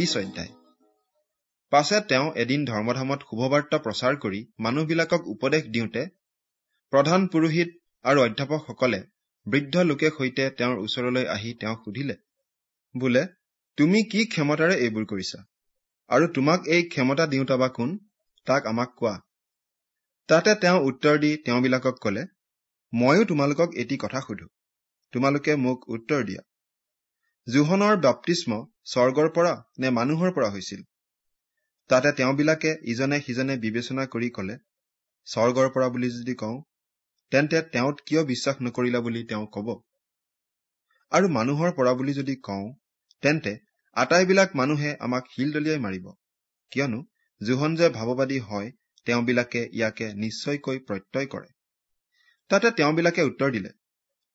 বিশ অধ্যায় পাছে তেওঁ এদিন ধৰ্মধামত শুভবাৰ্তা প্ৰচাৰ কৰি মানুহবিলাকক উপদেশ দিওঁতে প্ৰধান পুৰোহিত আৰু অধ্যাপকসকলে বৃদ্ধ লোকে সৈতে তেওঁৰ ওচৰলৈ আহি তেওঁক সুধিলে বোলে তুমি কি ক্ষমতাৰে এইবোৰ কৰিছা? আৰু তোমাক এই ক্ষমতা দিওঁতা বা কোন? তাক আমাক কোৱা। তাতে তেওঁ উত্তৰ দি তেওঁবিলাকক কলে ময়ো তোমালোকক এটি কথা সুধো। তোমালোকে মোক উত্তৰ দিয়া। জোহনৰ বাপ্তিস্ম স্বৰ্গৰ পৰা নে মানুহৰ পৰা হৈছিল? তাতে তেওঁবিলাকে ইজনে সিজনে বিবেচনা কৰি কলে স্বৰ্গৰ পৰা বুলি যদি কওঁ তেন্তে তেওঁত কিয় বিশ্বাস নকৰিলা বুলি তেওঁ কব? আৰু মানুহৰ পৰা বুলি যদি কওঁ তেন্তে আটাইবিলাক মানুহে আমাক শিল দলিয়াই মাৰিব। কিয়নো জোহন যে ভাৱবাদী হয় তেওঁবিলাকে ইয়াকে নিশ্চয়কৈ প্ৰত্যয় কৰে। তাতে তেওঁবিলাকে উত্তৰ দিলে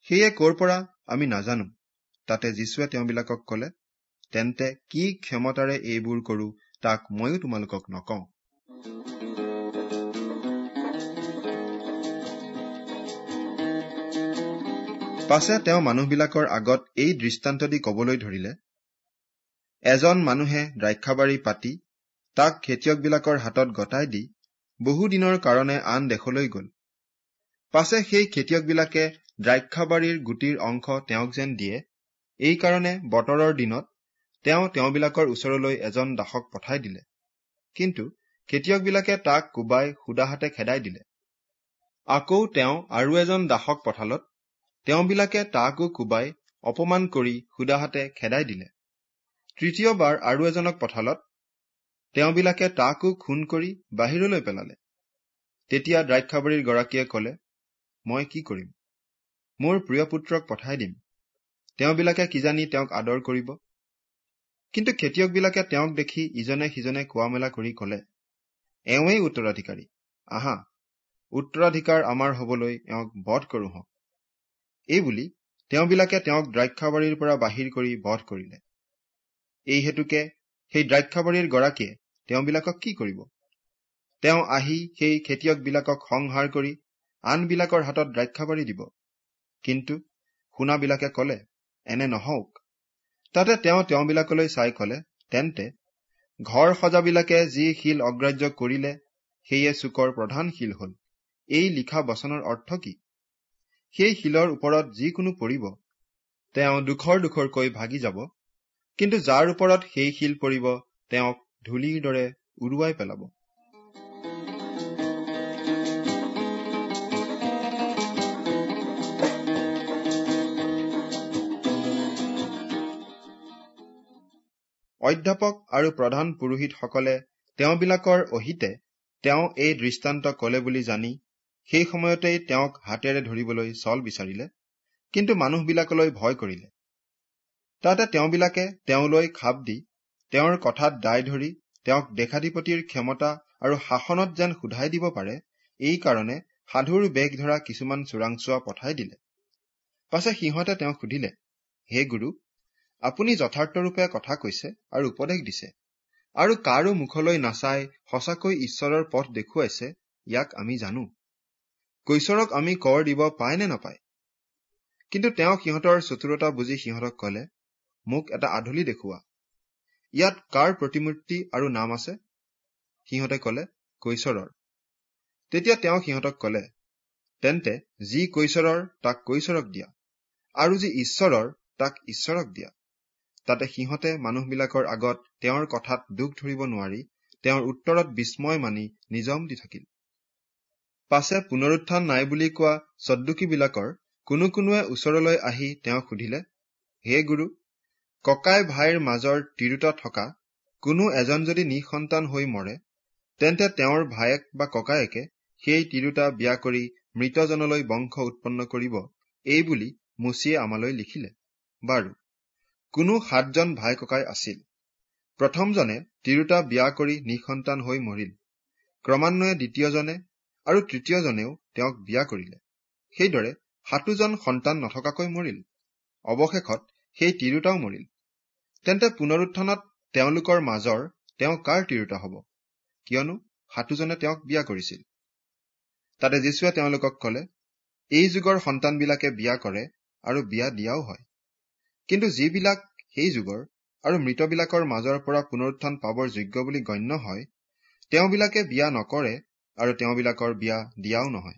সেয়ে কৰ পৰা আমি নাজানো? তাতে যীশুৱে তেওঁবিলাকক কলে তেন্তে কি ক্ষমতাৰে এইবোৰ কৰো তাক ময়ো তোমালোকক নকওঁ? পাছে তেওঁ মানুহবিলাকৰ আগত এই দৃষ্টান্ত দি কবলৈ ধৰিলে এজন মানুহে দ্ৰাক্ষাবাৰী পাতি তাক খেতিয়কবিলাকৰ হাতত গতাই দি বহুদিনৰ কাৰণে আন দেশলৈ গল। পাছে সেই খেতিয়কবিলাকে দ্ৰাক্ষাবাৰীৰ গুটিৰ অংশ তেওঁক যেন দিয়ে এইকাৰণে বতৰৰ দিনত তেওঁ তেওঁবিলাকৰ ওচৰলৈ এজন দাসক পঠাই দিলে। কিন্তু খেতিয়কবিলাকে তাক কোবাই সুদাহাতে খেদাই দিলে। আকৌ তেওঁ আৰু এজন দাসক পঠালত তেওঁবিলাকে তাকো কোবাই অপমান কৰি সুদাহাতে খেদাই দিলে। তৃতীয়বাৰ আৰু এজনক পঠালত তেওঁবিলাকে তাকো খুন কৰি বাহিৰলৈ পেলালে। তেতিয়া দ্ৰাক্ষাবাৰীৰ গৰাকীয়ে কলে মই কি কৰিম? মোৰ প্ৰিয় পুত্ৰক পঠাই দিম। তেওঁবিলাকে কিজানি তেওঁক আদৰ কৰিব। কিন্তু খেতিয়কবিলাকে তেওঁক দেখি ইজনে সিজনে কোৱা মেলা কৰি কলে এওঁৱেই উত্তৰাধিকাৰী। আহা উত্তৰাধিকাৰ আমাৰ হবলৈ এওঁক বধ কৰো হওক। এইবুলি তেওঁবিলাকে তেওঁক দ্ৰাক্ষাবাৰীৰ পৰা বাহিৰ কৰি বধ কৰিলে। এই হেতুকে সেই দ্ৰাক্ষাবাৰীৰ গৰাকীয়ে তেওঁবিলাকক কি কৰিব? তেওঁ আহি সেই খেতিয়কবিলাকক সংহাৰ কৰি আনবিলাকৰ হাতত দ্ৰাক্ষাবাৰী দিব। কিন্তু শুনাবিলাকে কলে এনে নহওক। তাতে তেওঁ তেওঁবিলাকলৈ চাই কলে তেন্তে ঘৰ সজাবিলাকে যি শিল অগ্ৰাহ্য কৰিলে সেয়ে চুকৰ প্ৰধান শিল হল। এই লিখা বচনৰ অৰ্থ কি? সেই শিলৰ ওপৰত যিকোনো পৰিব তেওঁ দুখৰ দুখৰকৈ ভাগি যাব। কিন্তু যাৰ ওপৰত সেই শিল পৰিব তেওঁক ধূলিৰ দৰে উৰুৱাই পেলাব। অধ্যাপক আৰু প্ৰধান পুৰোহিতসকলে তেওঁবিলাকৰ অহিতে তেওঁ এই দৃষ্টান্ত কলে বুলি জানি সেই সময়তেই তেওঁক হাতেৰে ধৰিবলৈ চল বিচাৰিলে কিন্তু মানুহবিলাকলৈ ভয় কৰিলে। তাতে তেওঁবিলাকে তেওঁলৈ খাপ দি তেওঁৰ কথাত দায় ধৰি তেওঁক দেশাধিপতিৰ ক্ষমতা আৰু শাসনত যেন সোধাই দিব পাৰে এই কাৰণে সাধুৰ বেগ ধৰা কিছুমান চোৰাংচোৱা পঠাই দিলে। পাছে সিহঁতে তেওঁক সুধিলে হে গুৰু আপুনি যথাৰ্থৰূপে কথা কৈছে আৰু উপদেশ দিছে। আৰু কাৰো মুখলৈ নাচাই সঁচাকৈ ঈশ্বৰৰ পথ দেখুৱাইছে ইয়াক আমি জানো। কৈশৰক আমি কৰ দিব পায় নে নাপায়? কিন্তু তেওঁ সিহঁতৰ চতুৰতা বুজি সিহঁতক কলে মোক এটা আধলি দেখুওৱা। ইয়াত কাৰ প্ৰতিমূৰ্তি আৰু নাম আছে? সিহঁতে কলে কৈশৰৰ তেতিয়া তেওঁ সিহঁতক কলে তেন্তে যি কৈশৰৰ তাক কৈশৰক দিয়া। আৰু যি ঈশ্বৰৰ তাক ঈশ্বৰক দিয়া। তাতে সিহঁতে মানুহবিলাকৰ আগত তেওঁৰ কথাত দুখ ধৰিব নোৱাৰি তেওঁৰ উত্তৰত বিস্ময় মানি নিজম দি থাকিল। পাছে পুনৰুত্থান নাই বুলি কোৱা চদ্দুকীবিলাকৰ কোনো কোনোৱে ওচৰলৈ আহি তেওঁক সুধিলে হে গুৰু ককাই ভাইৰ মাজৰ তিৰোতা থকা কোনো এজন যদি নিসন্তান হৈ মৰে তেন্তে তেওঁৰ ভায়েক বা ককায়েকে সেই তিৰোতা বিয়া কৰি মৃতজনলৈ বংশ উৎপন্ন কৰিব এই বুলি মুচিয়ে আমালৈ লিখিলে। বাৰু কোনো সাতজন ভাই ককাই আছিল। প্ৰথমজনে তিৰোতা বিয়া কৰি নিসন্তান হৈ মৰিল। ক্ৰমান্বয়ে দ্বিতীয়জনে আৰু তৃতীয়জনেও তেওঁক বিয়া কৰিলে। সেইদৰে সাতোজন সন্তান নথকাকৈ মৰিল। অৱশেষত সেই তিৰোতাও মৰিল। তেন্তে পুনৰুত্থানত তেওঁলোকৰ মাজৰ তেওঁ কাৰ তিৰোতা হব? কিয়নো সাতোজনে তেওঁক বিয়া কৰিছিল। তাতে যীশুৱে তেওঁলোকক কলে এই যুগৰ সন্তানবিলাকে বিয়া কৰে আৰু বিয়া দিয়াও হয়। কিন্তু যিবিলাক সেই যুগৰ আৰু মৃতবিলাকৰ মাজৰ পৰা পুনৰুত্থান পাবৰ যোগ্য বুলি গণ্য হয় তেওঁবিলাকে বিয়া নকৰে আৰু তেওঁবিলাকৰ বিয়া দিয়াও নহয়।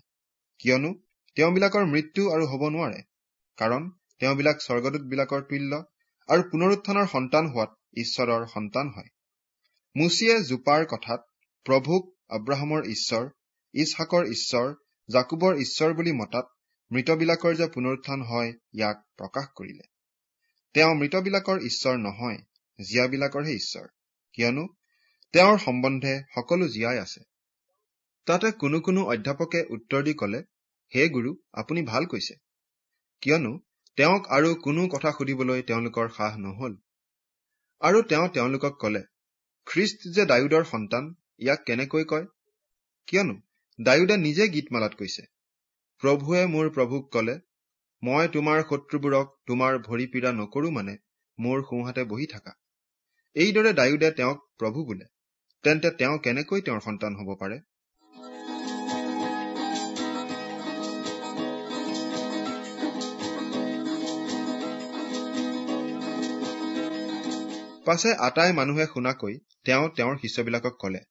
কিয়নো তেওঁবিলাকৰ মৃত্যু আৰু হব নোৱাৰে কাৰণ তেওঁবিলাক স্বৰ্গদূতবিলাকৰ তুল্য আৰু পুনৰুত্থানৰ সন্তান হোৱাত ঈশ্বৰৰ সন্তান হয়। মুচিয়ে জোপাৰ কথাত প্ৰভুক আব্ৰাহামৰ ঈশ্বৰ ইছহাকৰ ঈশ্বৰ জাকুবৰ ঈশ্বৰ বুলি মতাত মৃতবিলাকৰ যে পুনৰুত্থান হয় ইয়াক প্ৰকাশ কৰিলে। তেওঁ মৃতবিলাকৰ ঈশ্বৰ নহয় জীয়াবিলাকৰহে ঈশ্বৰ। কিয়নো তেওঁৰ সম্বন্ধে সকলো জীয়াই আছে। তাতে কোনো কোনো অধ্যাপকে উত্তৰ দি কলে হে গুৰু আপুনি ভাল কৈছে। কিয়নো তেওঁক আৰু কোনো কথা সুধিবলৈ তেওঁলোকৰ সাহ নহল। আৰু তেওঁ তেওঁলোকক কলে খ্ৰীষ্ট যে ডায়ুদৰ সন্তান ইয়াক কেনেকৈ কয়? কিয়নো ডায়ুদে নিজে গীতমালাত কৈছে। প্ৰভুৱে মোৰ প্ৰভুক কলে মই তোমাৰ শত্ৰুবোৰক তোমাৰ ভৰি পীড়া নকৰো মানে মোৰ সোঁহাতে বহি থাকা। এইদৰে ডায়ুদে তেওঁক প্ৰভু বোলে। তেন্তে তেওঁ কেনেকৈ তেওঁৰ সন্তান হব পাৰে? পাছে আটাই মানুহে শুনাকৈ তেওঁ তেওঁৰ শিষ্যবিলাকক কলে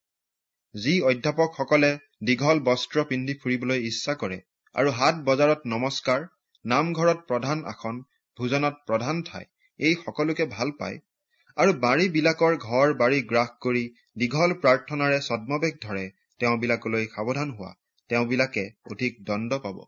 যি অধ্যাপকসকলে দীঘল বস্ত্ৰ পিন্ধি ফুৰিবলৈ ইচ্ছা কৰে আৰু হাত বজাৰত নমস্কাৰ নামঘৰত প্ৰধান আসন ভোজনত প্ৰধান ঠাই এই সকলোকে ভাল পায়। আৰু বাৰীবিলাকৰ ঘৰ বাৰী গ্ৰাস কৰি দীঘল প্ৰাৰ্থনাৰে ছদ্মবেশ ধৰে তেওঁবিলাকলৈ সাৱধান হোৱা তেওঁবিলাকে অধিক দণ্ড পাব।